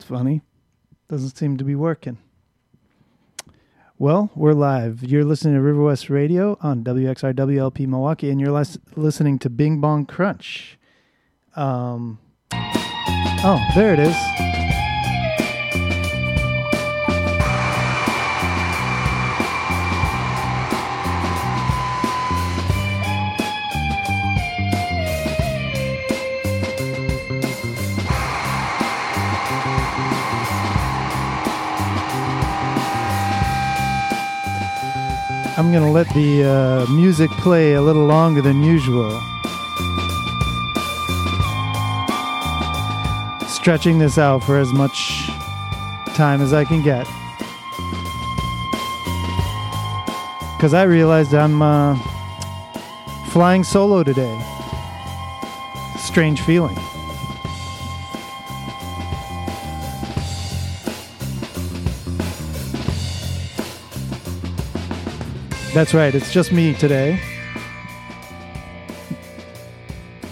That's funny. Doesn't seem to be working. Well, we're live. You're listening to River West Radio on WXRWLP Milwaukee, and you're lis- listening to Bing Bong Crunch. Um, oh, there it is. I'm going to let the uh, music play a little longer than usual. Stretching this out for as much time as I can get. Because I realized I'm uh, flying solo today. Strange feeling. That's right. It's just me today.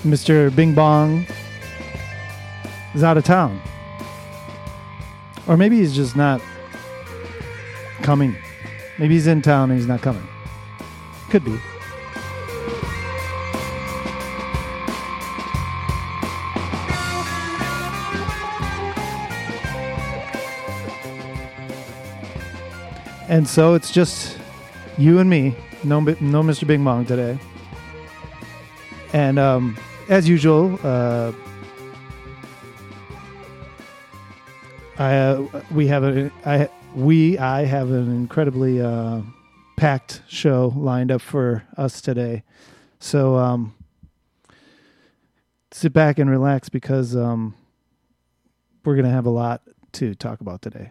Mr. Bing Bong is out of town. Or maybe he's just not coming. Maybe he's in town and he's not coming. Could be. And so it's just you and me. No, no, Mr. Bing Bong today. And um, as usual, uh, I uh, we have a I we I have an incredibly uh, packed show lined up for us today. So um, sit back and relax because um, we're gonna have a lot to talk about today.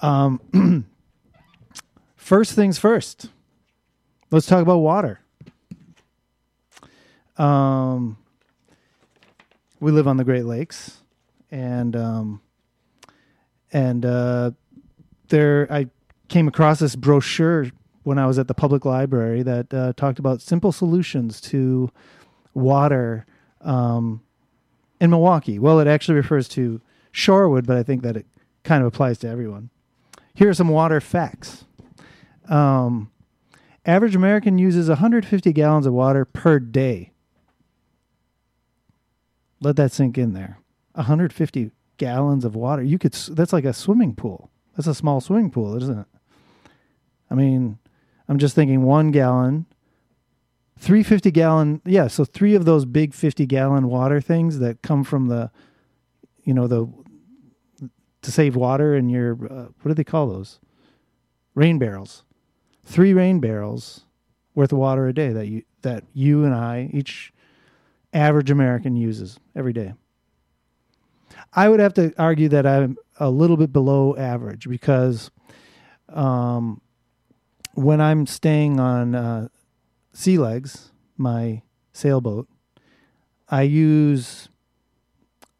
Um. First things first. Let's talk about water. Um, we live on the Great Lakes, and um, and uh, there I came across this brochure when I was at the public library that uh, talked about simple solutions to water um, in Milwaukee. Well, it actually refers to Shorewood, but I think that it kind of applies to everyone. Here are some water facts. Um, average American uses 150 gallons of water per day. Let that sink in there. 150 gallons of water. You could. That's like a swimming pool. That's a small swimming pool, isn't it? I mean, I'm just thinking one gallon, three fifty gallon. Yeah, so three of those big 50 gallon water things that come from the, you know, the to save water in your uh, what do they call those? Rain barrels three rain barrels worth of water a day that you that you and I, each average American uses every day. I would have to argue that I'm a little bit below average because um, when I'm staying on uh, Sea Legs, my sailboat, I use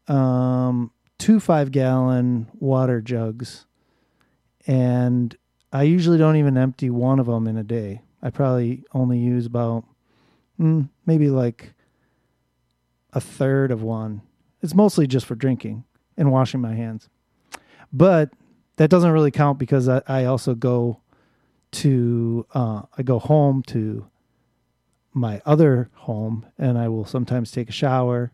um, two five gallon water jugs and I usually don't even empty one of them in a day. I probably only use about mm, maybe like a third of one. It's mostly just for drinking and washing my hands. But that doesn't really count because I, I also go to uh, I go home to my other home and I will sometimes take a shower,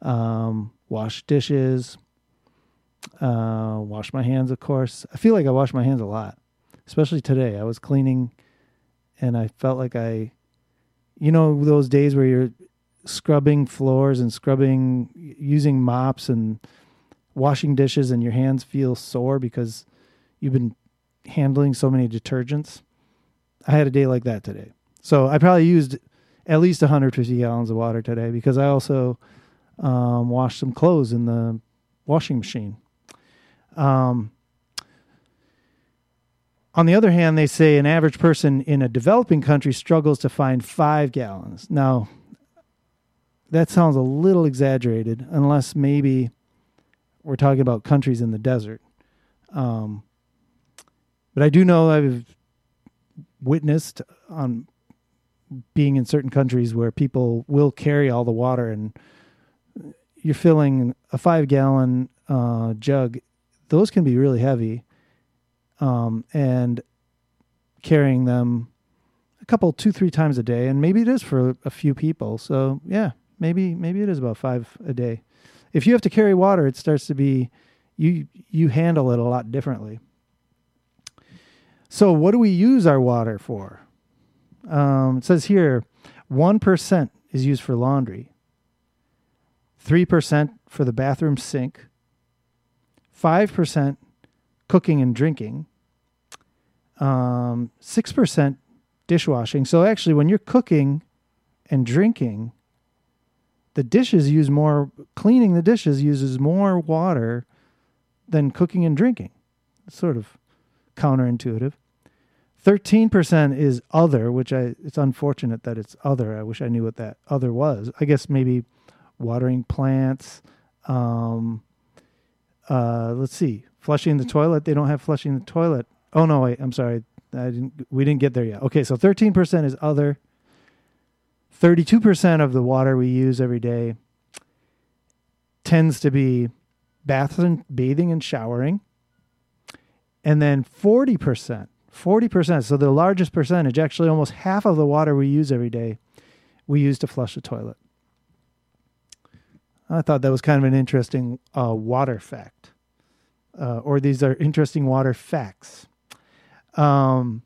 um, wash dishes, uh, wash my hands. Of course, I feel like I wash my hands a lot especially today. I was cleaning and I felt like I, you know, those days where you're scrubbing floors and scrubbing, using mops and washing dishes and your hands feel sore because you've been handling so many detergents. I had a day like that today. So I probably used at least 150 gallons of water today because I also um, washed some clothes in the washing machine. Um, on the other hand, they say an average person in a developing country struggles to find five gallons. Now, that sounds a little exaggerated, unless maybe we're talking about countries in the desert. Um, but I do know I've witnessed on being in certain countries where people will carry all the water and you're filling a five gallon uh, jug, those can be really heavy. Um, and carrying them a couple, two, three times a day, and maybe it is for a few people. So yeah, maybe maybe it is about five a day. If you have to carry water, it starts to be you you handle it a lot differently. So what do we use our water for? Um, it says here, one percent is used for laundry. 3% for the bathroom sink, 5% cooking and drinking, um, 6% dishwashing. So actually, when you're cooking and drinking, the dishes use more, cleaning the dishes uses more water than cooking and drinking. It's sort of counterintuitive. 13% is other, which I, it's unfortunate that it's other. I wish I knew what that other was. I guess maybe watering plants. Um, uh, let's see, flushing the toilet. They don't have flushing the toilet. Oh no, wait, I'm sorry. I didn't. We didn't get there yet. Okay, so 13% is other. 32% of the water we use every day tends to be baths and bathing and showering. And then 40%, 40%, so the largest percentage, actually almost half of the water we use every day, we use to flush the toilet. I thought that was kind of an interesting uh, water fact, uh, or these are interesting water facts. Um,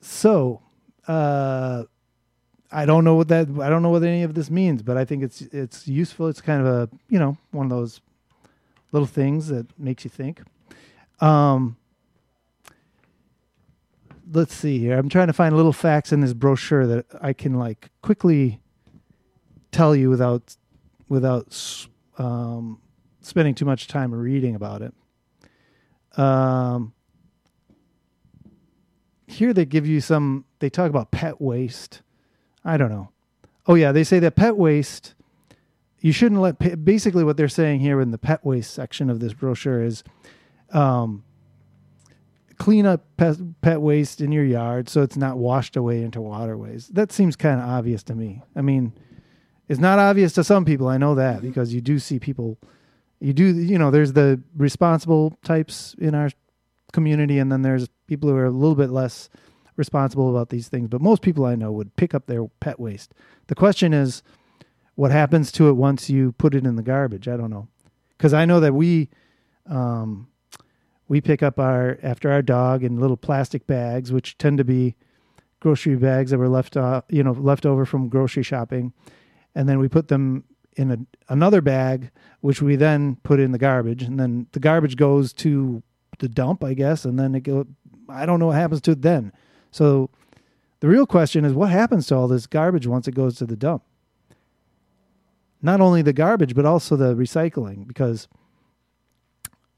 so, uh, I don't know what that I don't know what any of this means, but I think it's it's useful. It's kind of a you know one of those little things that makes you think. Um, let's see here. I'm trying to find little facts in this brochure that I can like quickly tell you without without um, spending too much time reading about it. Um, here they give you some. They talk about pet waste. I don't know. Oh yeah, they say that pet waste. You shouldn't let. Basically, what they're saying here in the pet waste section of this brochure is, um, clean up pet, pet waste in your yard so it's not washed away into waterways. That seems kind of obvious to me. I mean, it's not obvious to some people. I know that because you do see people. You do, you know, there's the responsible types in our community, and then there's people who are a little bit less responsible about these things. But most people I know would pick up their pet waste. The question is, what happens to it once you put it in the garbage? I don't know, because I know that we, um, we pick up our after our dog in little plastic bags, which tend to be grocery bags that were left, uh, you know, left over from grocery shopping and then we put them in a, another bag, which we then put in the garbage, and then the garbage goes to the dump, I guess, and then it go. I don't know what happens to it then. So the real question is, what happens to all this garbage once it goes to the dump? Not only the garbage, but also the recycling, because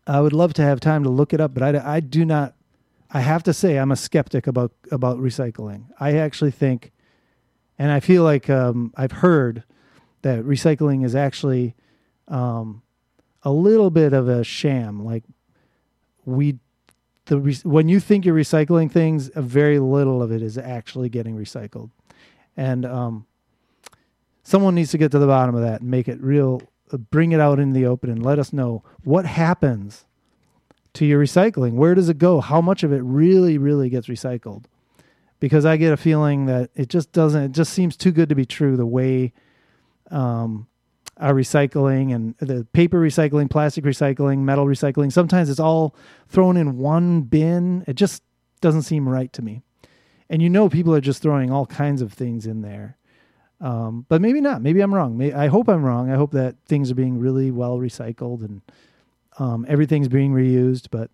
I would love to have time to look it up, but I, I do not. I have to say, I'm a skeptic about about recycling. I actually think and I feel like um, I've heard that recycling is actually um, a little bit of a sham. Like we, the re- when you think you're recycling things, a very little of it is actually getting recycled, and um, someone needs to get to the bottom of that and make it real. Uh, bring it out in the open and let us know what happens to your recycling. Where does it go? How much of it really, really gets recycled? because I get a feeling that it just doesn't. It just seems too good to be true. The way um, our recycling and the paper recycling, plastic recycling, metal recycling. Sometimes it's all thrown in one bin. It just doesn't seem right to me. And you know, people are just throwing all kinds of things in there. Um, but maybe not. Maybe I'm wrong. I hope I'm wrong. I hope that things are being really well recycled and um, everything's being reused. But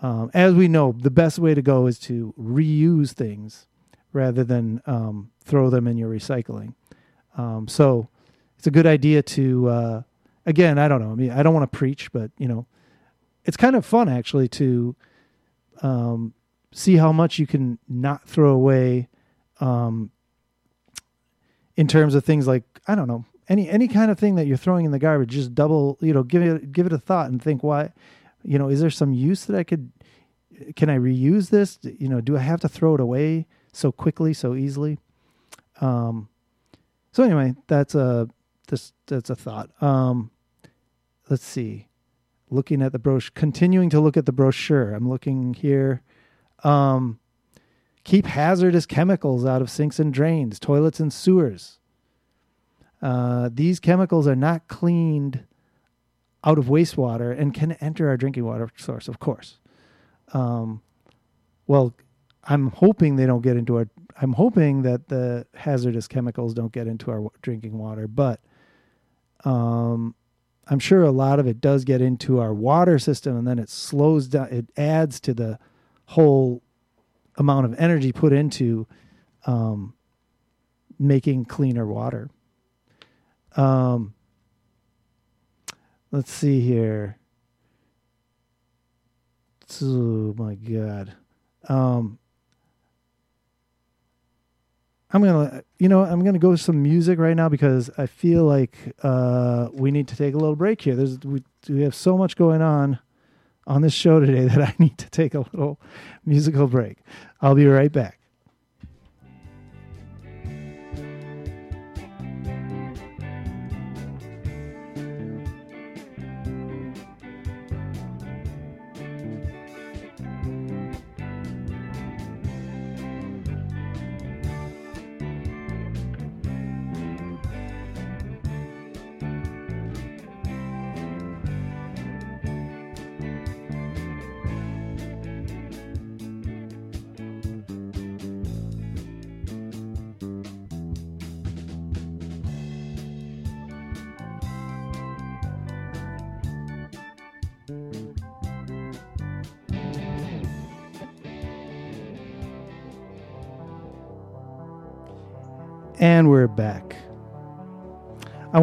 um, as we know, the best way to go is to reuse things rather than um, throw them in your recycling. Um, so it's a good idea to, uh, again, I don't know. I mean, I don't want to preach, but you know, it's kind of fun actually to um, see how much you can not throw away um, in terms of things like I don't know any any kind of thing that you're throwing in the garbage. Just double, you know, give it give it a thought and think why you know, is there some use that I could, can I reuse this? You know, do I have to throw it away so quickly, so easily? Um, so anyway, that's a, this that's a thought. Um, let's see. Looking at the brochure, continuing to look at the brochure. I'm looking here. Um, keep hazardous chemicals out of sinks and drains, toilets and sewers. Uh, these chemicals are not cleaned out of wastewater and can enter our drinking water source, of course. Um, well, I'm hoping they don't get into our. I'm hoping that the hazardous chemicals don't get into our drinking water, but um, I'm sure a lot of it does get into our water system, and then it slows down. It adds to the whole amount of energy put into um, making cleaner water. Um, let's see here. Oh my god. Um, I'm gonna, you know, I'm gonna go with some music right now because I feel like uh, we need to take a little break here. There's we, we have so much going on on this show today that I need to take a little musical break. I'll be right back.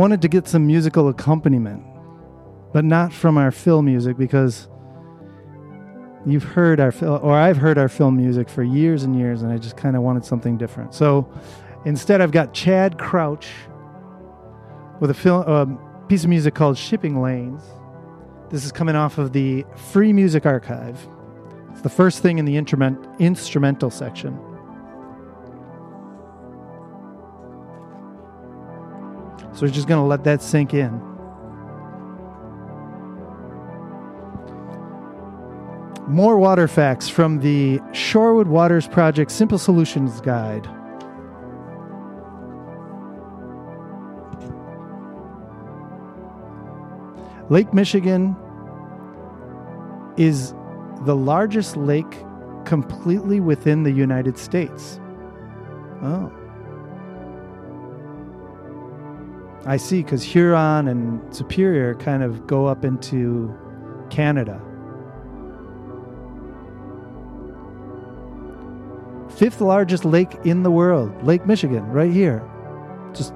Wanted to get some musical accompaniment, but not from our film music because you've heard our film, or I've heard our film music for years and years, and I just kind of wanted something different. So instead, I've got Chad Crouch with a film, a piece of music called Shipping Lanes. This is coming off of the Free Music Archive. It's the first thing in the instrument, instrumental section. So we're just going to let that sink in. More water facts from the Shorewood Waters Project Simple Solutions Guide. Lake Michigan is the largest lake completely within the United States. Oh. I see, because Huron and Superior kind of go up into Canada. Fifth largest lake in the world, Lake Michigan, right here. Just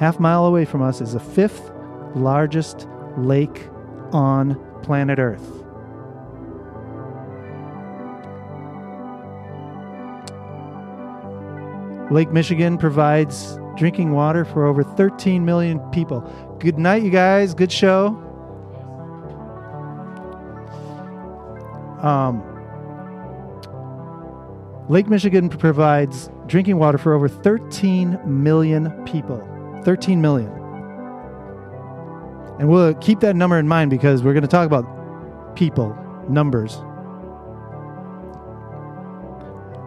half mile away from us is the fifth largest lake on planet Earth. Lake Michigan provides drinking water for over 13 million people. Good night, you guys. Good show. Um, Lake Michigan provides drinking water for over 13 million people. 13 million. And we'll keep that number in mind because we're going to talk about people, numbers.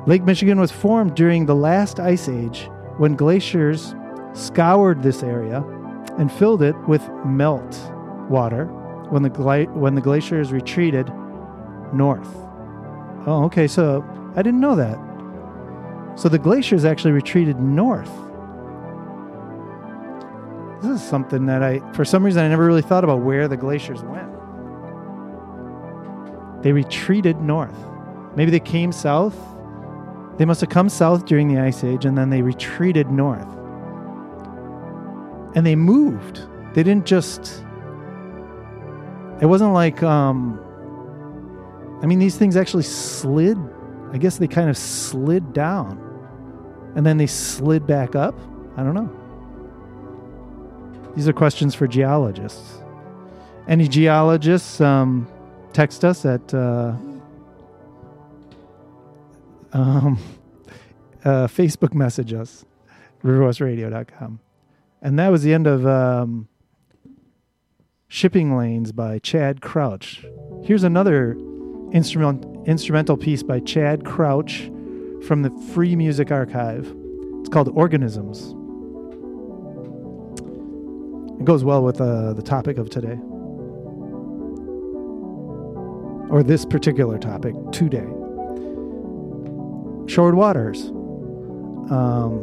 Lake Michigan was formed during the last ice age when glaciers scoured this area and filled it with melt water when the, gla- when the glaciers retreated north. Oh, okay, so I didn't know that. So the glaciers actually retreated north. This is something that I, for some reason, I never really thought about where the glaciers went. They retreated north. Maybe they came south they must have come south during the Ice Age and then they retreated north. And they moved. They didn't just. It wasn't like. Um, I mean, these things actually slid. I guess they kind of slid down. And then they slid back up. I don't know. These are questions for geologists. Any geologists, um, text us at. Uh, um, uh, Facebook message us, riverwestradio.com. And that was the end of um, Shipping Lanes by Chad Crouch. Here's another instrument, instrumental piece by Chad Crouch from the Free Music Archive. It's called Organisms. It goes well with uh, the topic of today. Or this particular topic today. Shored Waters. Um,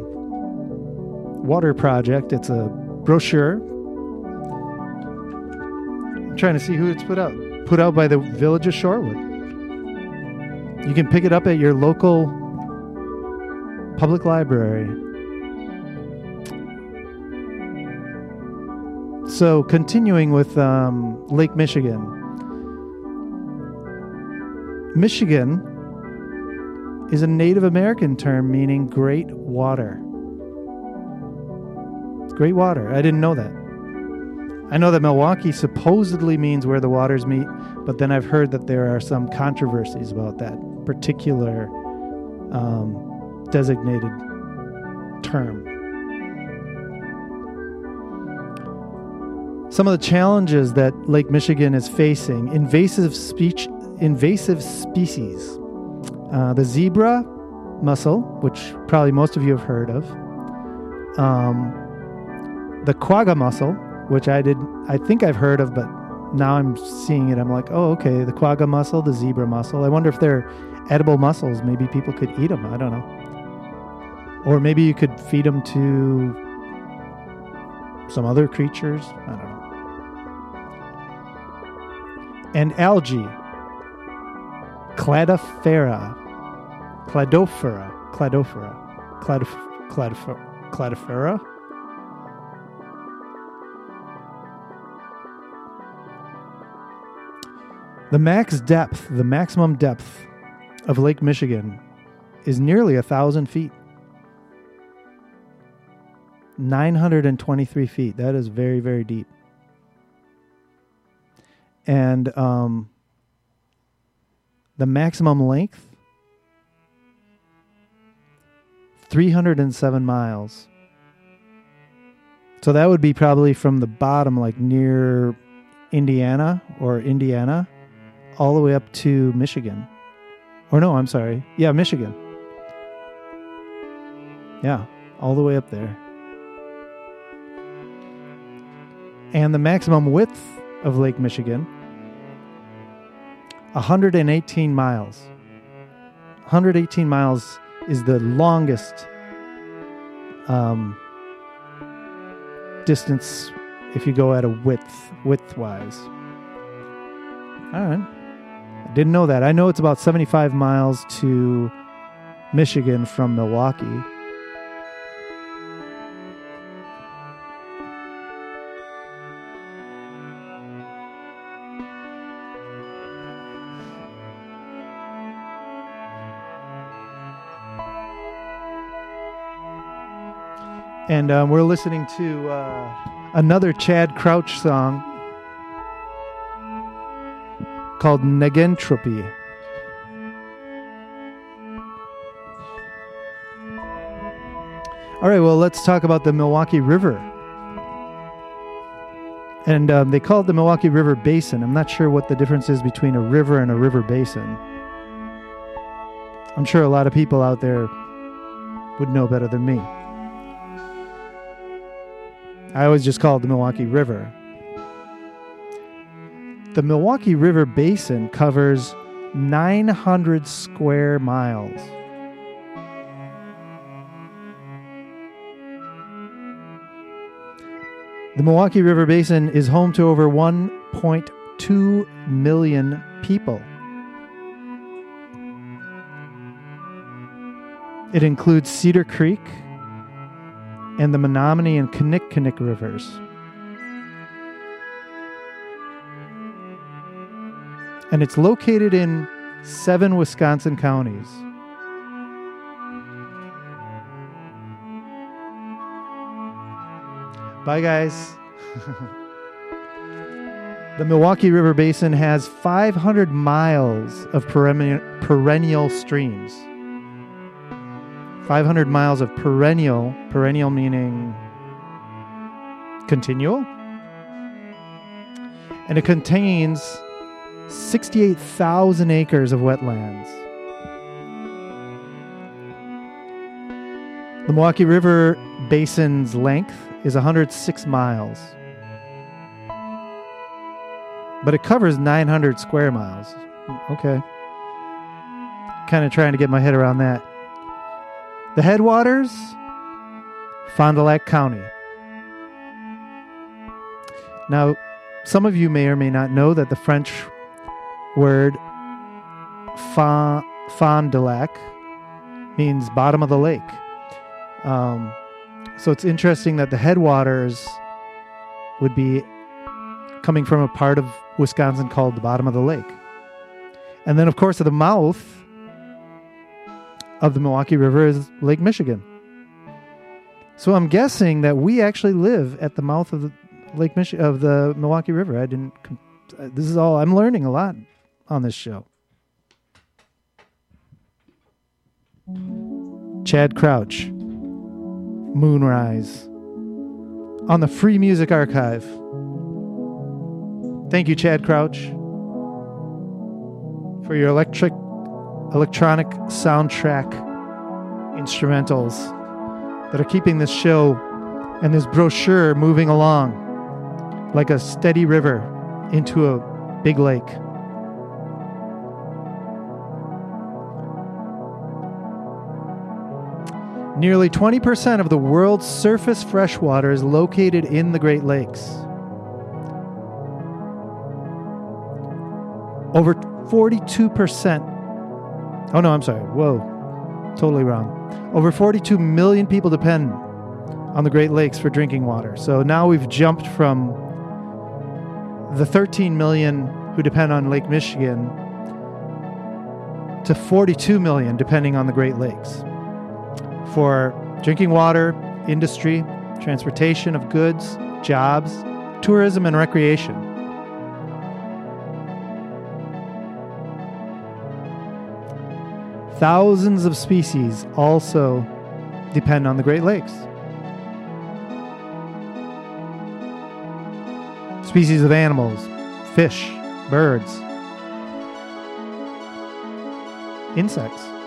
water project. It's a brochure. I'm trying to see who it's put out. Put out by the Village of Shorewood. You can pick it up at your local public library. So, continuing with um, Lake Michigan. Michigan is a Native American term meaning great water. It's Great water. I didn't know that. I know that Milwaukee supposedly means where the waters meet, but then I've heard that there are some controversies about that particular um, designated term. Some of the challenges that Lake Michigan is facing invasive speech, invasive species. Uh, the zebra mussel, which probably most of you have heard of. Um, the quagga mussel, which I did, I think I've heard of, but now I'm seeing it. I'm like, oh, okay, the quagga mussel, the zebra mussel. I wonder if they're edible mussels. Maybe people could eat them. I don't know. Or maybe you could feed them to some other creatures. I don't know. And algae, Cladophora, Cladophora, Cladophora, Cladof- Cladophora, Cladophora. The max depth, the maximum depth of Lake Michigan is nearly a thousand feet. 923 feet. That is very, very deep. And um, the maximum length 307 miles. So that would be probably from the bottom, like near Indiana or Indiana, all the way up to Michigan. Or no, I'm sorry. Yeah, Michigan. Yeah, all the way up there. And the maximum width of Lake Michigan 118 miles. 118 miles is the longest um, distance if you go at a width width wise. All right. I didn't know that. I know it's about 75 miles to Michigan from Milwaukee. And um, we're listening to uh, another Chad Crouch song called Negentropy. All right, well, let's talk about the Milwaukee River. And um, they call it the Milwaukee River Basin. I'm not sure what the difference is between a river and a river basin. I'm sure a lot of people out there would know better than me. I always just call it the Milwaukee River. The Milwaukee River Basin covers 900 square miles. The Milwaukee River Basin is home to over 1.2 million people. It includes Cedar Creek, and the Menominee and Kinnickinnic rivers. And it's located in seven Wisconsin counties. Bye, guys. the Milwaukee River Basin has 500 miles of perennial, perennial streams. 500 miles of perennial, perennial meaning continual. And it contains 68,000 acres of wetlands. The Milwaukee River Basin's length is 106 miles, but it covers 900 square miles. Mm, okay. Kind of trying to get my head around that. The headwaters, Fond du Lac County. Now, some of you may or may not know that the French word Fond du Lac means bottom of the lake. Um, so it's interesting that the headwaters would be coming from a part of Wisconsin called the bottom of the lake. And then, of course, at the mouth of the Milwaukee River is Lake Michigan. So I'm guessing that we actually live at the mouth of the Lake Michigan of the Milwaukee River. I didn't. Uh, this is all I'm learning a lot on this show. Chad Crouch. Moonrise on the Free Music Archive. Thank you, Chad Crouch, for your electric electronic soundtrack instrumentals that are keeping this show and this brochure moving along like a steady river into a big lake. Nearly 20% of the world's surface freshwater is located in the Great Lakes. Over 42%. Oh, no, I'm sorry. Whoa. Totally wrong. Over 42 million people depend on the Great Lakes for drinking water. So now we've jumped from the 13 million who depend on Lake Michigan to 42 million depending on the Great Lakes for drinking water, industry, transportation of goods, jobs, tourism, and recreation. Thousands of species also depend on the Great Lakes. Species of animals, fish, birds, insects.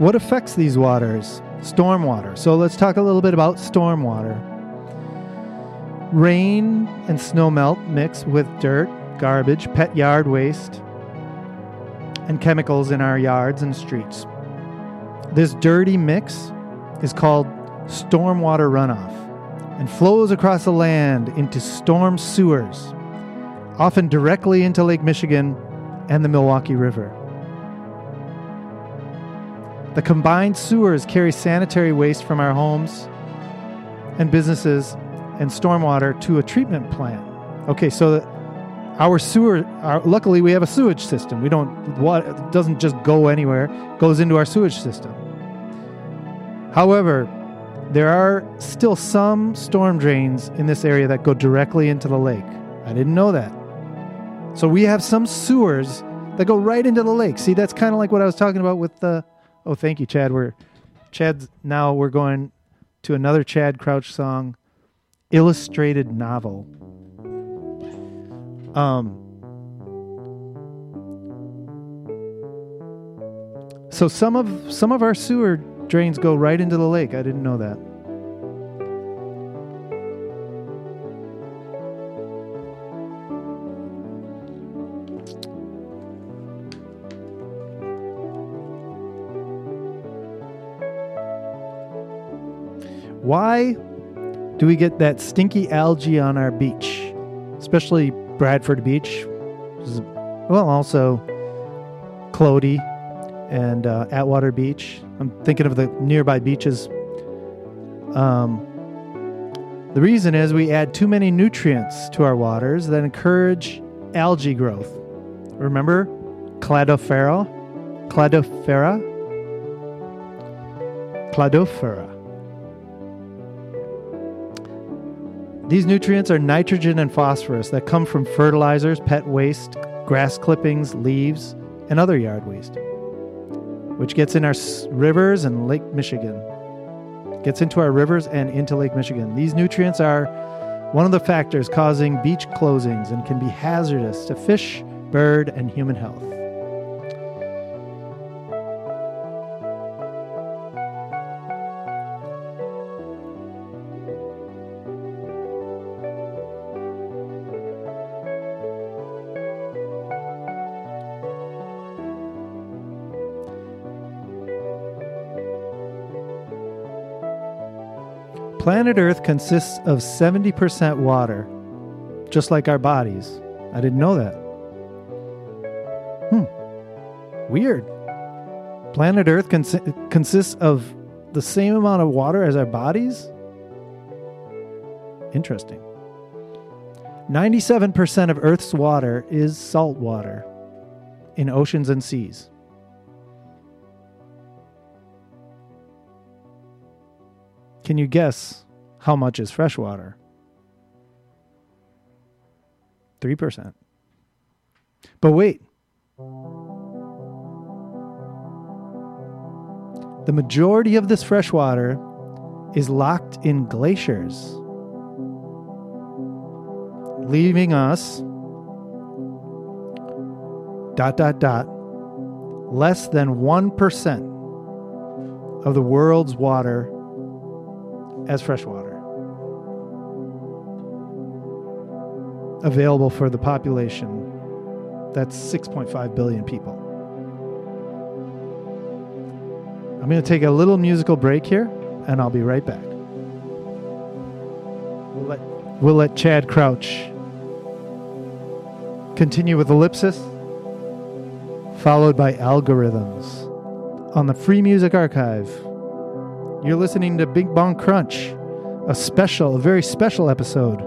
What affects these waters? Stormwater. So let's talk a little bit about stormwater. Rain and snowmelt mix with dirt, garbage, pet yard waste, and chemicals in our yards and streets. This dirty mix is called stormwater runoff and flows across the land into storm sewers, often directly into Lake Michigan and the Milwaukee River. The combined sewers carry sanitary waste from our homes and businesses and stormwater to a treatment plant. Okay, so our sewer, our, luckily we have a sewage system. We don't, what, it doesn't just go anywhere, goes into our sewage system. However, there are still some storm drains in this area that go directly into the lake. I didn't know that. So we have some sewers that go right into the lake. See, that's kind of like what I was talking about with the Oh, thank you, Chad. We're Chad's now we're going to another Chad Crouch song, illustrated novel. Um So some of some of our sewer drains go right into the lake. I didn't know that. Why do we get that stinky algae on our beach, especially Bradford Beach? Well, also Klode and uh, Atwater Beach. I'm thinking of the nearby beaches. Um, the reason is we add too many nutrients to our waters that encourage algae growth. Remember Cladophora? Cladophora? Cladophora. These nutrients are nitrogen and phosphorus that come from fertilizers, pet waste, grass clippings, leaves, and other yard waste, which gets in our rivers and Lake Michigan. Gets into our rivers and into Lake Michigan. These nutrients are one of the factors causing beach closings and can be hazardous to fish, bird, and human health. Planet Earth consists of 70% water, just like our bodies. I didn't know that. Hmm. Weird. Planet Earth consi- consists of the same amount of water as our bodies? Interesting. 97% of Earth's water is salt water in oceans and seas. Can you guess how much is freshwater? 3%. But wait. The majority of this freshwater is locked in glaciers, leaving us dot dot dot less than 1% of the world's water as fresh water available for the population that's 6.5 billion people. I'm going to take a little musical break here and I'll be right back. We'll let, we'll let Chad Crouch continue with Ellipsis, followed by Algorithms on the Free Music Archive. You're listening to Bing Bong Crunch, a special, a very special episode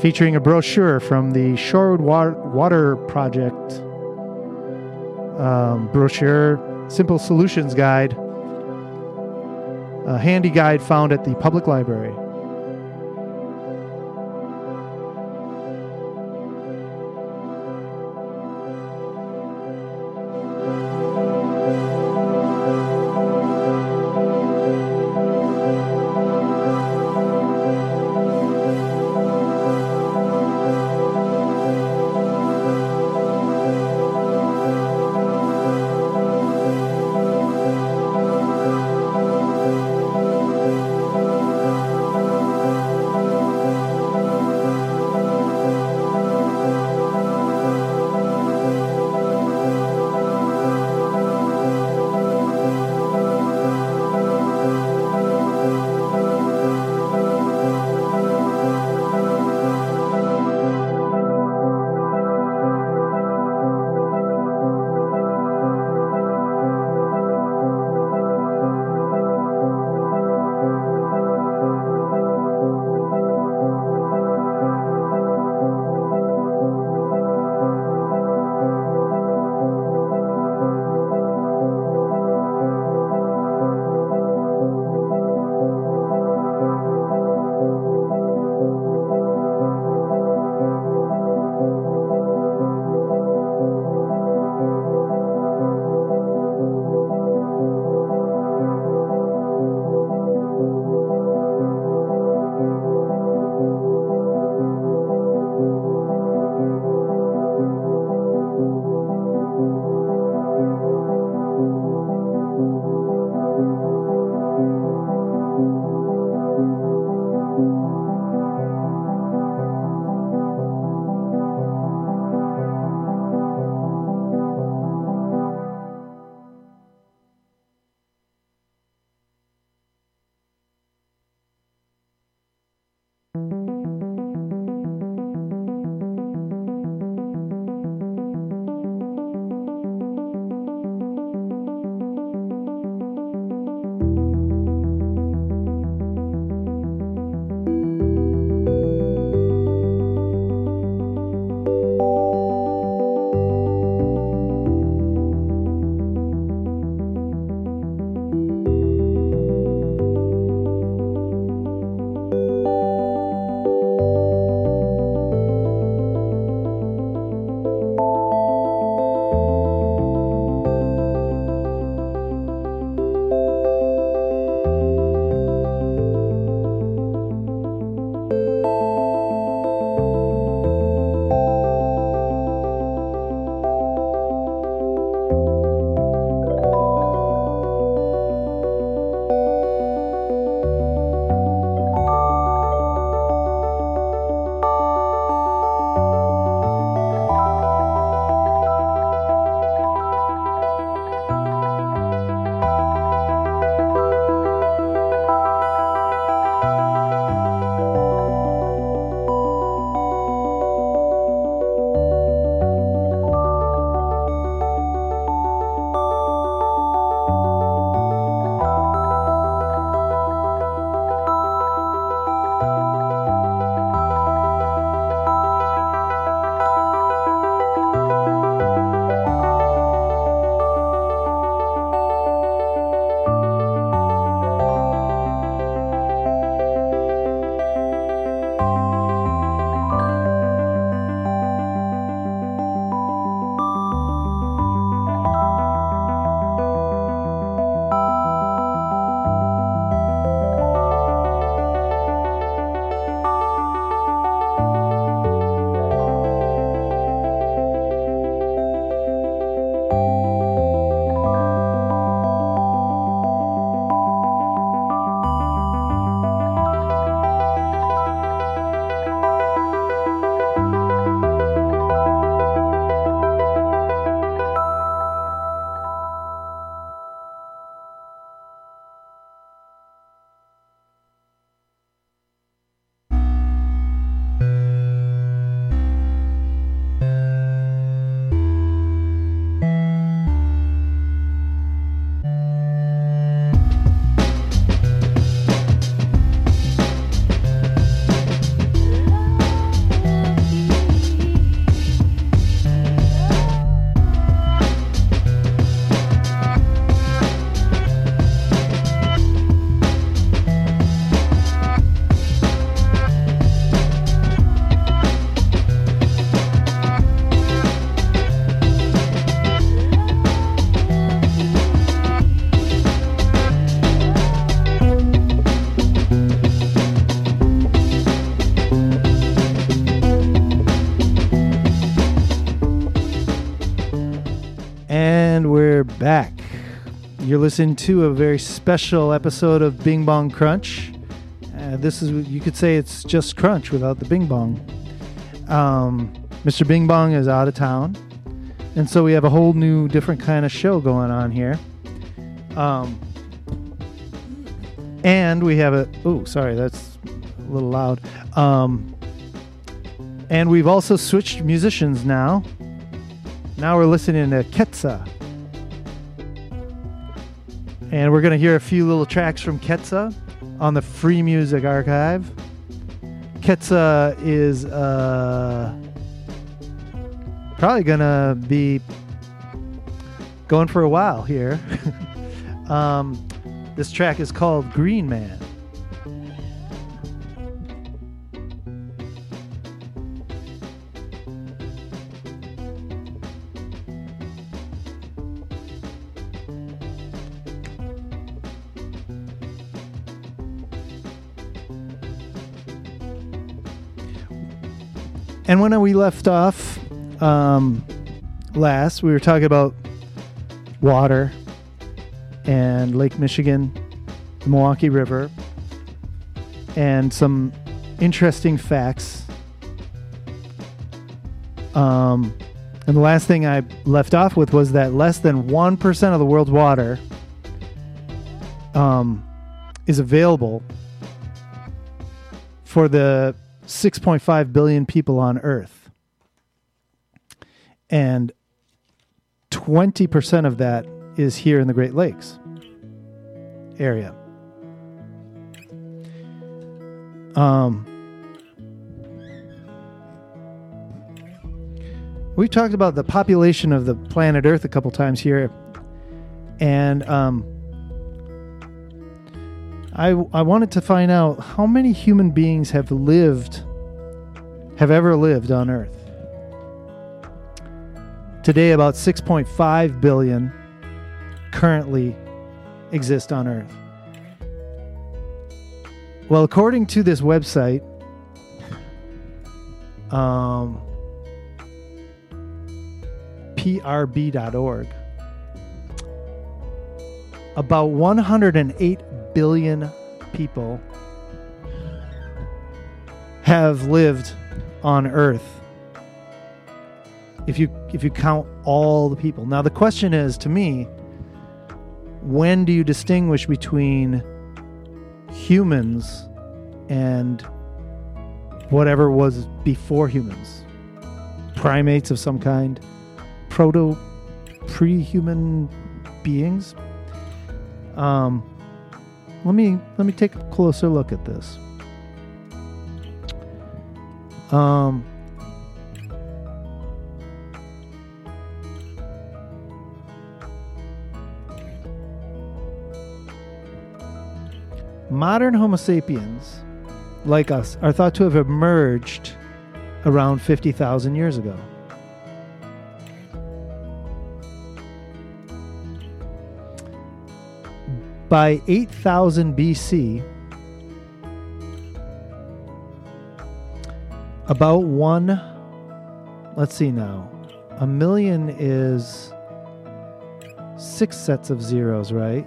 featuring a brochure from the Shorewood Water Project um, brochure, Simple Solutions Guide, a handy guide found at the public library. You're to a very special episode of Bing Bong Crunch. Uh, this is, you could say it's just Crunch without the Bing Bong. Um, Mr. Bing Bong is out of town. And so we have a whole new, different kind of show going on here. Um, and we have a, oh, sorry, that's a little loud. Um, and we've also switched musicians now. Now we're listening to Ketsa. And we're going to hear a few little tracks from Ketsa on the Free Music Archive. Ketsa is uh, probably going to be going for a while here. um, this track is called Green Man. And when we left off um, last, we were talking about water and Lake Michigan, the Milwaukee River, and some interesting facts. Um, and the last thing I left off with was that less than 1% of the world's water um, is available for the 6.5 billion people on Earth. And 20% of that is here in the Great Lakes area. Um, we've talked about the population of the planet Earth a couple times here, and um, I I wanted to find out how many human beings have lived, have ever lived on Earth. Today, about 6.5 billion currently exist on Earth. Well, according to this website, um, prb.org, about 108 billion people have lived on Earth. If you if you count all the people. Now the question is to me, when do you distinguish between humans and whatever was before humans? Primates of some kind? Proto pre human beings? Um, let me let me take a closer look at this. Um, modern Homo sapiens, like us, are thought to have emerged around 50,000 years ago. By 8000 BC, about one, let's see now, a million is six sets of zeros, right?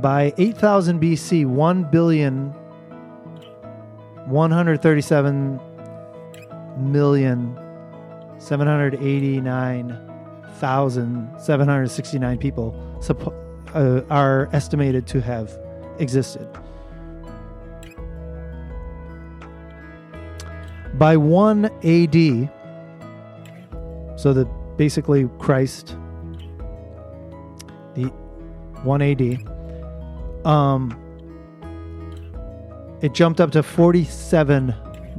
by 8000 BC, 1 billion 137 million 789,769 people uh, are estimated to have existed. By 1 AD, so that basically Christ, the 1 AD, um, it jumped up to 47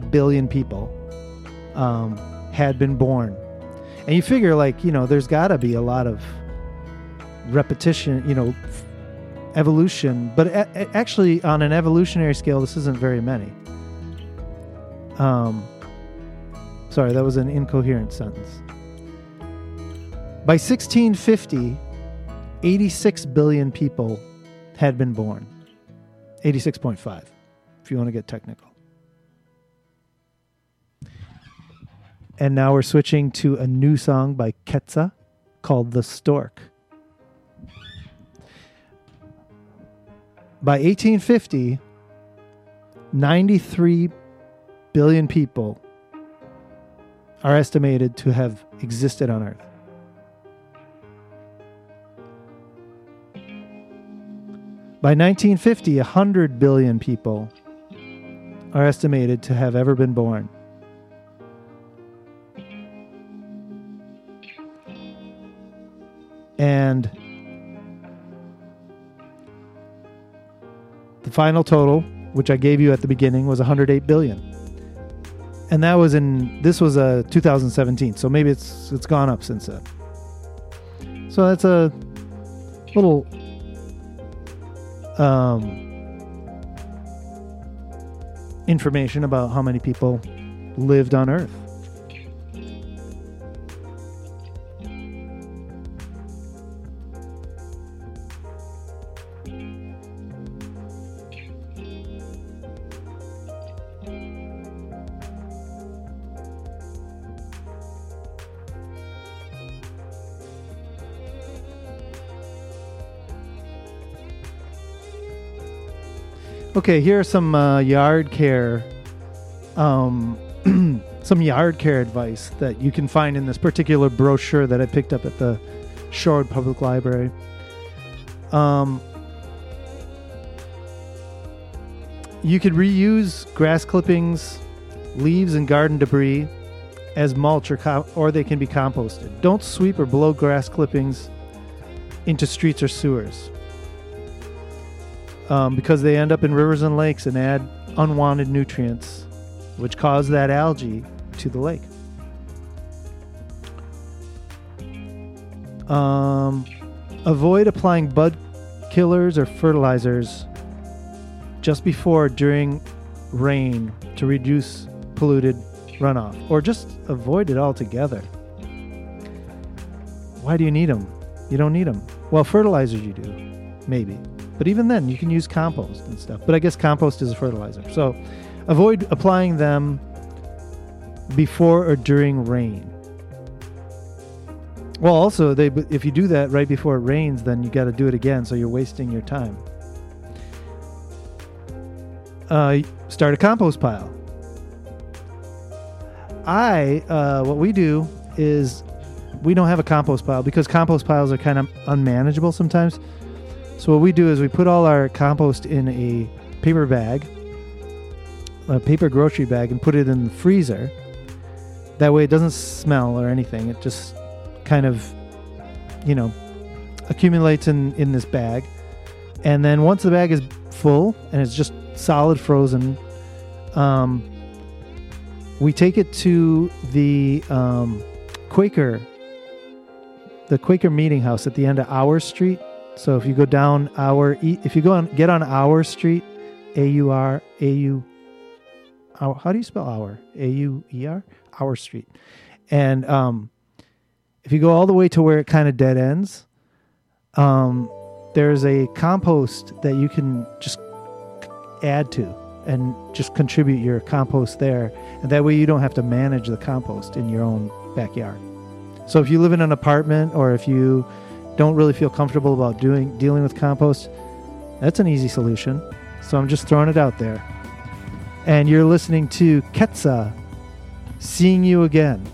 billion people um, had been born. And you figure, like, you know, there's got to be a lot of repetition, you know, evolution. But a- actually, on an evolutionary scale, this isn't very many. Um, sorry, that was an incoherent sentence. By 1650, 86 billion people had been born. 86.5, if you want to get technical. And now we're switching to a new song by Ketsa called the stork. By 1850, 93 billion people are estimated to have existed on Earth. By 1950, 100 billion people are estimated to have ever been born. And the final total, which I gave you at the beginning, was 108 billion. And that was in this was a 2017, so maybe it's it's gone up since then. So that's a little um, information about how many people lived on Earth. Okay, here are some uh, yard care, um, some yard care advice that you can find in this particular brochure that I picked up at the Shorewood Public Library. Um, you could reuse grass clippings, leaves, and garden debris as mulch, or co- or they can be composted. Don't sweep or blow grass clippings into streets or sewers um, because they end up in rivers and lakes and add unwanted nutrients, which cause that algae to the lake. Um, avoid applying bud killers or fertilizers just before during rain to reduce polluted runoff, or just avoid it altogether. Why do you need them? You don't need them. Well, fertilizers you do, maybe. But even then, you can use compost and stuff. But I guess compost is a fertilizer. So avoid applying them before or during rain. Well, also, they if you do that right before it rains, then you got to do it again, so you're wasting your time. Uh, start a compost pile. I, uh, what we do is we don't have a compost pile because compost piles are kind of unmanageable sometimes. So what we do is we put all our compost in a paper bag, a paper grocery bag, and put it in the freezer. That way it doesn't smell or anything. It just kind of, you know, accumulates in, in this bag. And then once the bag is full and it's just solid frozen, um, we take it to the um, Quaker, the Quaker Meeting House at the end of our street so if you go down our, if you go on, get on our street, A U R A U. How do you spell Auer? A U E R. Our street, and um, if you go all the way to where it kind of dead ends, um, there's a compost that you can just add to and just contribute your compost there, and that way you don't have to manage the compost in your own backyard. So if you live in an apartment or if you don't really feel comfortable about doing dealing with compost, that's an easy solution. So I'm just throwing it out there. And you're listening to Ketsa, Seeing You Again.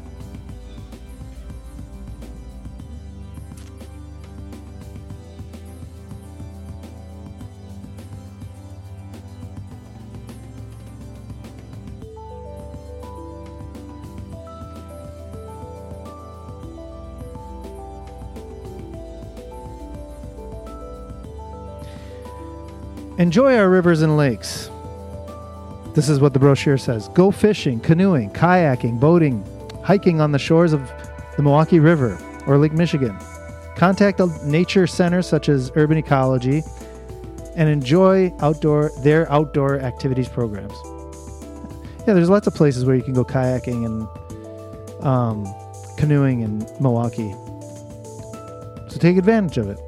Enjoy our rivers and lakes. This is what the brochure says Go fishing, canoeing, kayaking, boating, hiking on the shores of the Milwaukee River or Lake Michigan. Contact a nature center such as Urban Ecology and enjoy outdoor their outdoor activities programs. Yeah, there's lots of places where you can go kayaking and um, canoeing in Milwaukee. So take advantage of it.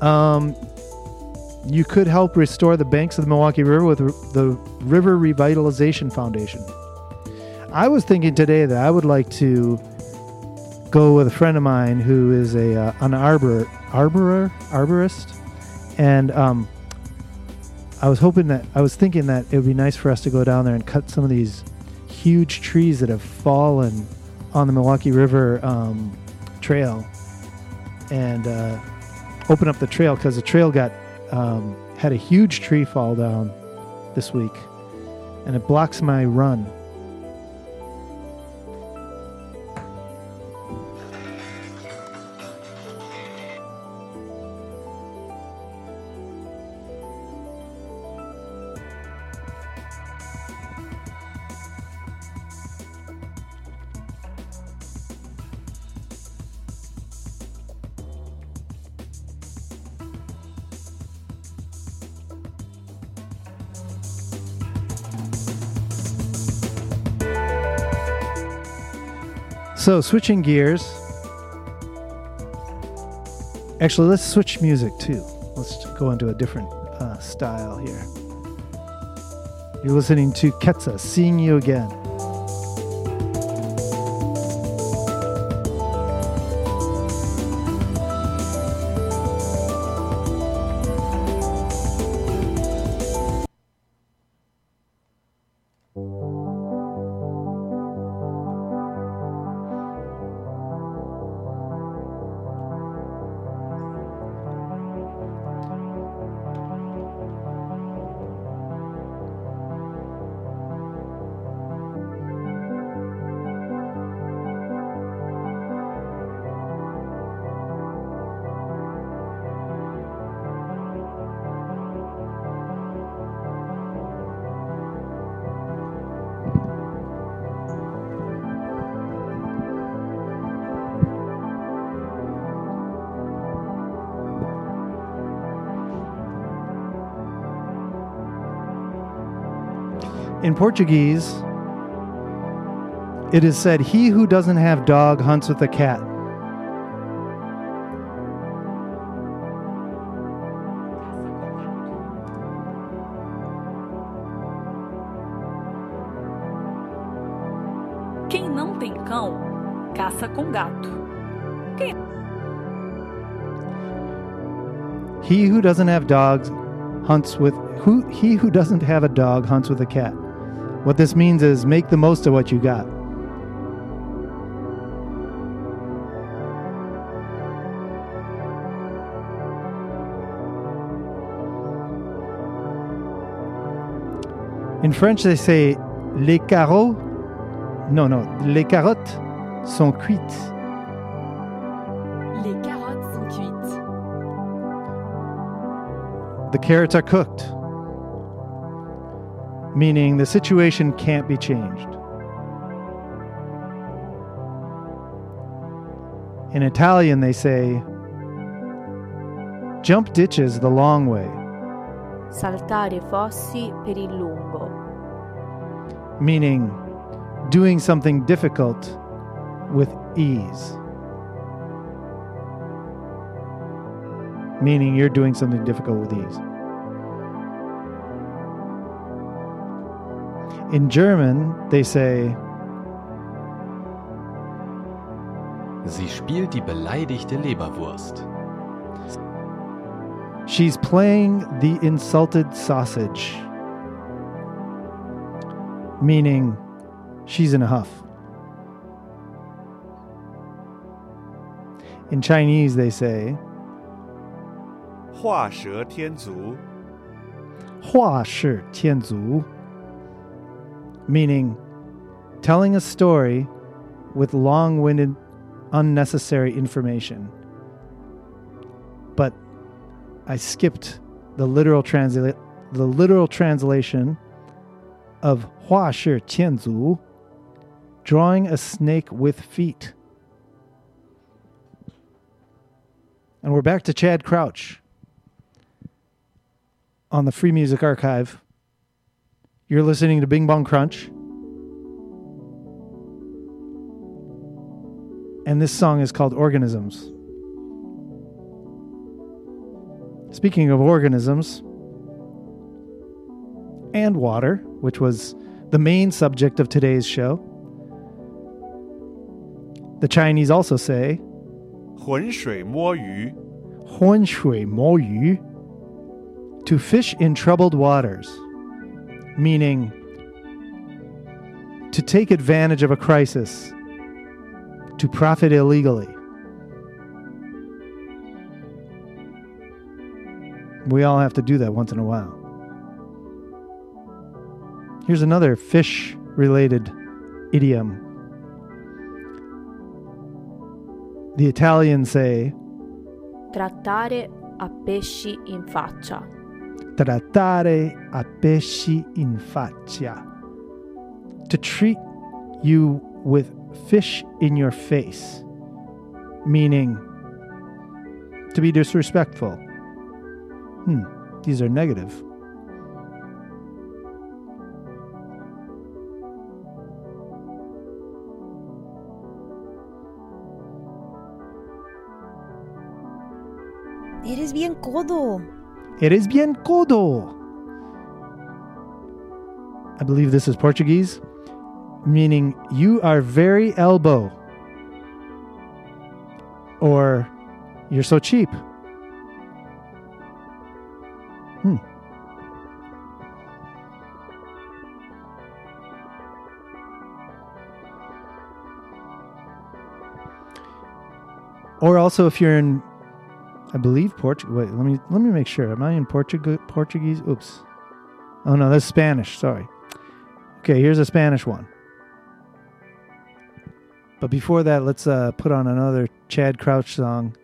Um, you could help restore the banks of the Milwaukee River with the River Revitalization Foundation. I was thinking today that I would like to go with a friend of mine who is a uh, an arbor arborer arborist, and um, I was hoping that I was thinking that it would be nice for us to go down there and cut some of these huge trees that have fallen on the Milwaukee River um, Trail, and uh, open up the trail because the trail got um, had a huge tree fall down this week, and it blocks my run. So, switching gears. Actually, let's switch music too. Let's go into a different uh, style here. You're listening to Ketsa, Seeing You Again. Portuguese, it is said, He who doesn't have dog hunts with a cat. Quem não tem cão, caça com gato. Quem... He who doesn't have dogs hunts with who he who doesn't have a dog hunts with a cat. What this means is make the most of what you got. In French, they say les carottes. No, no, les carottes sont cuites. Les carottes sont cuites. The carrots are cooked, meaning the situation can't be changed. In Italian, they say, jump ditches the long way, Saltare fossi per il lungo. meaning doing something difficult with ease. Meaning you're doing something difficult with ease. In German, they say. Sie spielt die beleidigte Leberwurst. She's playing the insulted sausage. Meaning, she's in a huff. In Chinese, they say. 画蛇添足.画是天足 meaning telling a story with long winded, unnecessary information. But I skipped the literal, transla- the literal translation of Hua Shi drawing a snake with feet. And we're back to Chad Crouch on the Free Music Archive. You're listening to Bing Bong Crunch. And this song is called Organisms. Speaking of organisms and water, which was the main subject of today's show, The Chinese also say 浑水摸鱼，浑水摸鱼, to fish in troubled waters, meaning to take advantage of a crisis, to profit illegally. We all have to do that once in a while. Here's another fish related idiom. The Italians say, Trattare a pesci in faccia. Trattare a pesci in faccia. To treat you with fish in your face, meaning to be disrespectful. Hmm, these are negative. Eres bien codo. Eres bien codo. I believe this is Portuguese, meaning you are very elbow. Or you're so cheap. Hmm. Or also if you're in I believe Portugal. Wait, let me let me make sure. Am I in Portugal? Portuguese? Oops. Oh no, that's Spanish. Sorry. Okay, here's a Spanish one. But before that, let's uh, put on another Chad Crouch song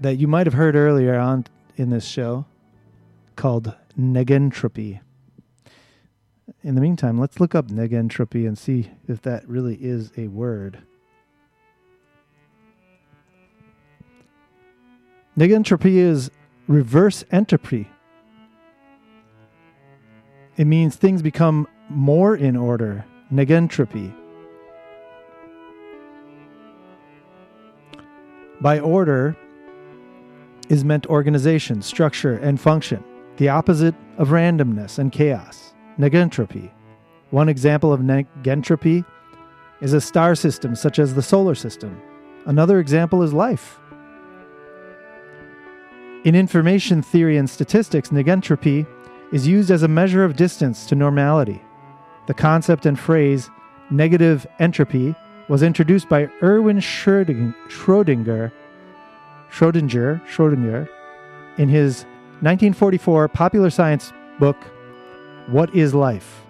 that you might have heard earlier on in this show, called Negentropy. In the meantime, let's look up negentropy and see if that really is a word. Negentropy is reverse entropy. It means things become more in order. Negentropy. By order is meant organization, structure, and function, the opposite of randomness and chaos. Negentropy. One example of negentropy is a star system such as the solar system. Another example is life. In information theory and statistics, negentropy is used as a measure of distance to normality. The concept and phrase negative entropy was introduced by Erwin Schröding- Schrödinger, Schrödinger, Schrödinger in his 1944 popular science book, What is Life?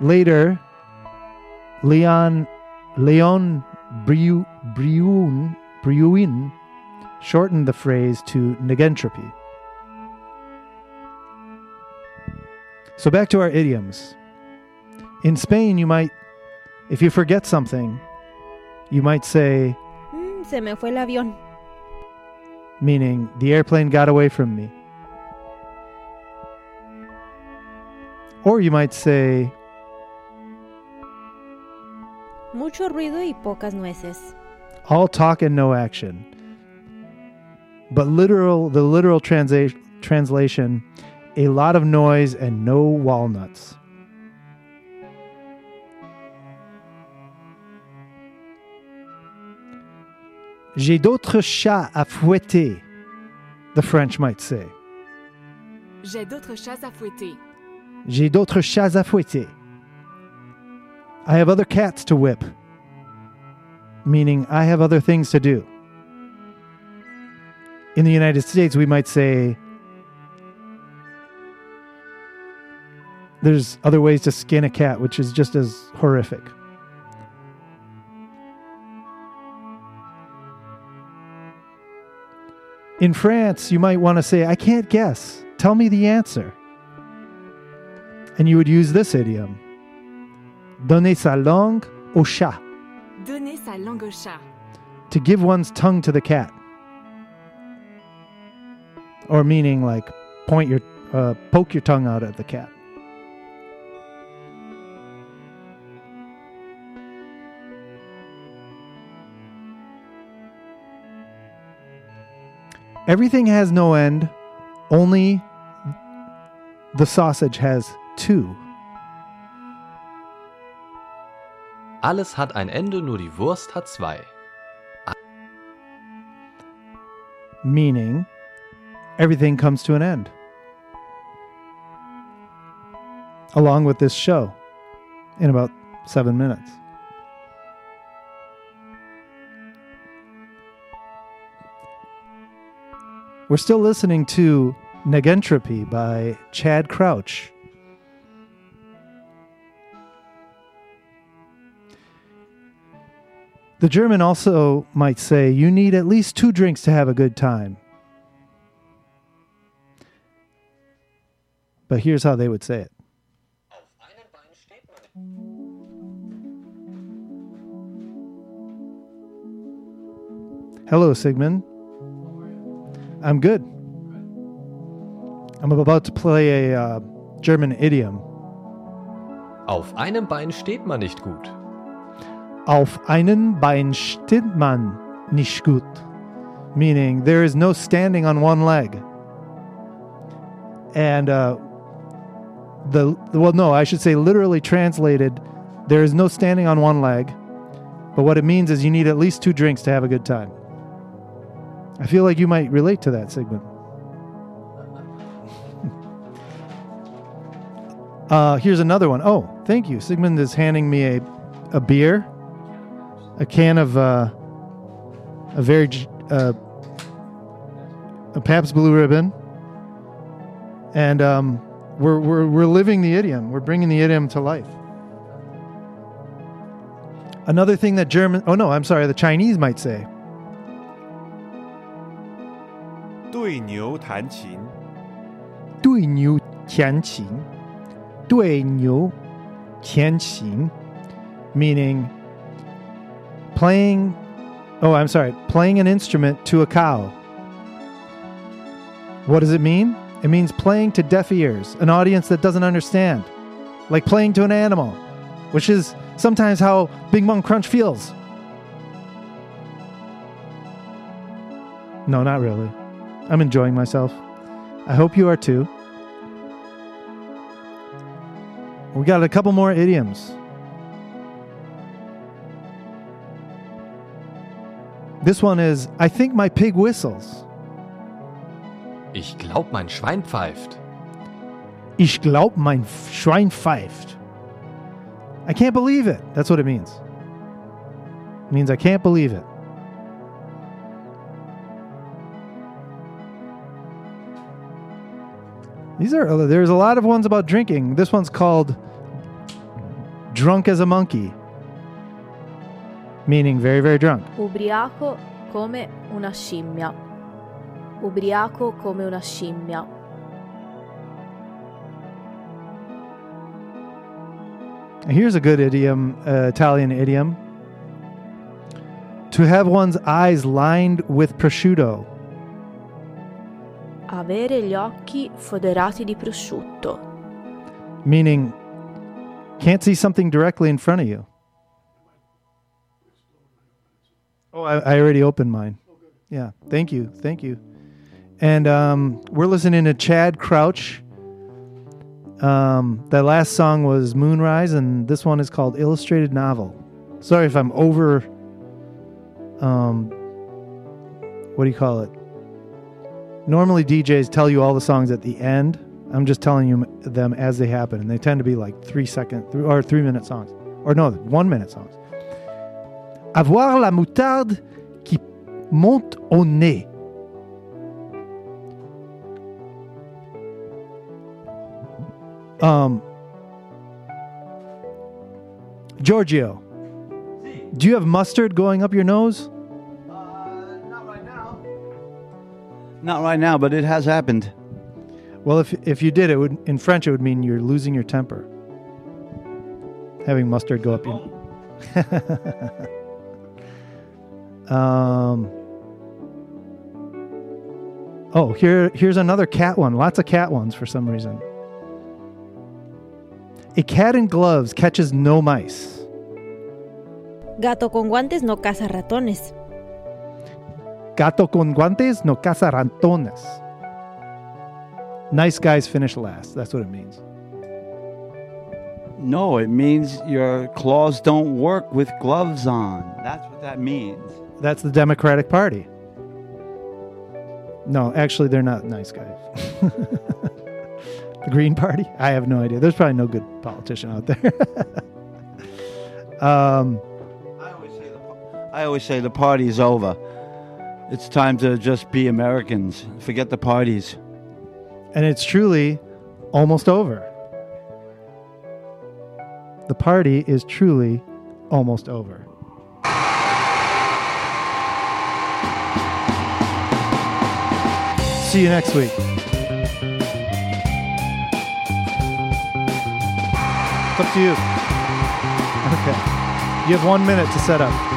Later, Leon, Leon shortened the phrase to negentropy. So back to our idioms. In Spain, you might, if you forget something, you might say, Mm, se me fue el avión. meaning the airplane got away from me. Or you might say, Mucho ruido y pocas nueces. all talk and no action. But literal the literal transa- translation, a lot of noise and no walnuts. J'ai d'autres chats à fouetter, the French might say. J'ai d'autres chats à fouetter. J'ai d'autres chats à fouetter. I have other cats to whip, meaning I have other things to do. In the United States, we might say there's other ways to skin a cat, which is just as horrific. In France, you might want to say, I can't guess. Tell me the answer. And you would use this idiom Donner sa langue au chat, Donner sa langue au chat. to give one's tongue to the cat. Or meaning like point your, uh, poke your tongue out at the cat. Everything has no end, only the sausage has two. Alles hat ein Ende, nur die Wurst hat zwei. meaning everything comes to an end. Along with this show in about seven minutes. We're still listening to Negentropy by Chad Crouch. The German also might say, you need at least two drinks to have a good time. But here's how they would say it. Hello, Sigmund. I'm good. I'm about to play a uh, German idiom. Auf einem Bein steht man nicht gut. Auf einem Bein steht man nicht gut. Meaning, there is no standing on one leg. And, uh, the, well, no, I should say literally translated, there is no standing on one leg. But what it means is you need at least two drinks to have a good time. I feel like you might relate to that, Sigmund. uh, here's another one. Oh, thank you. Sigmund is handing me a, a beer, a can of uh, a very uh, a Pabst Blue Ribbon, and um, we're, we're we're living the idiom. We're bringing the idiom to life. Another thing that German, oh no, I'm sorry, the Chinese might say. 对牛弹琴，对牛弹琴，对牛弹琴, meaning playing. Oh, I'm sorry, playing an instrument to a cow. What does it mean? It means playing to deaf ears, an audience that doesn't understand, like playing to an animal, which is sometimes how Bing Bong Crunch feels. No, not really. I'm enjoying myself. I hope you are too. We got a couple more idioms. This one is I think my pig whistles. Ich glaub, mein Schwein pfeift. Ich glaub mein Schwein pfeift. I can't believe it. That's what it means. It means I can't believe it. These are there's a lot of ones about drinking. This one's called drunk as a monkey. Meaning very very drunk. Ubriaco come una scimmia. Ubriaco come una scimmia. Here's a good idiom, uh, Italian idiom. To have one's eyes lined with prosciutto. Avere gli occhi foderati di prosciutto. meaning can't see something directly in front of you. Oh, I, I already opened mine. Yeah, thank you, thank you. And um, we're listening to Chad Crouch. Um, that last song was Moonrise, and this one is called Illustrated Novel. Sorry if I'm over. Um, what do you call it? Normally, DJs tell you all the songs at the end. I'm just telling you them as they happen, and they tend to be like three second th- or three minute songs, or no, one minute songs. Avoir la moutarde qui monte au nez. Um, Giorgio, do you have mustard going up your nose? Uh, not right now. Not right now, but it has happened. Well, if if you did, it would in French it would mean you're losing your temper. Having mustard go up your. um. Oh, here here's another cat one. Lots of cat ones for some reason. A cat in gloves catches no mice. Gato con guantes no caza ratones. Gato con guantes no caza ratones. Nice guys finish last. That's what it means. No, it means your claws don't work with gloves on. That's what that means. That's the Democratic Party. No, actually, they're not nice guys. the Green Party? I have no idea. There's probably no good politician out there. um, I always say the, I always say the party's over. It's time to just be Americans. Forget the parties. and it's truly almost over. The party is truly almost over. See you next week. Up to you. Okay. You have one minute to set up.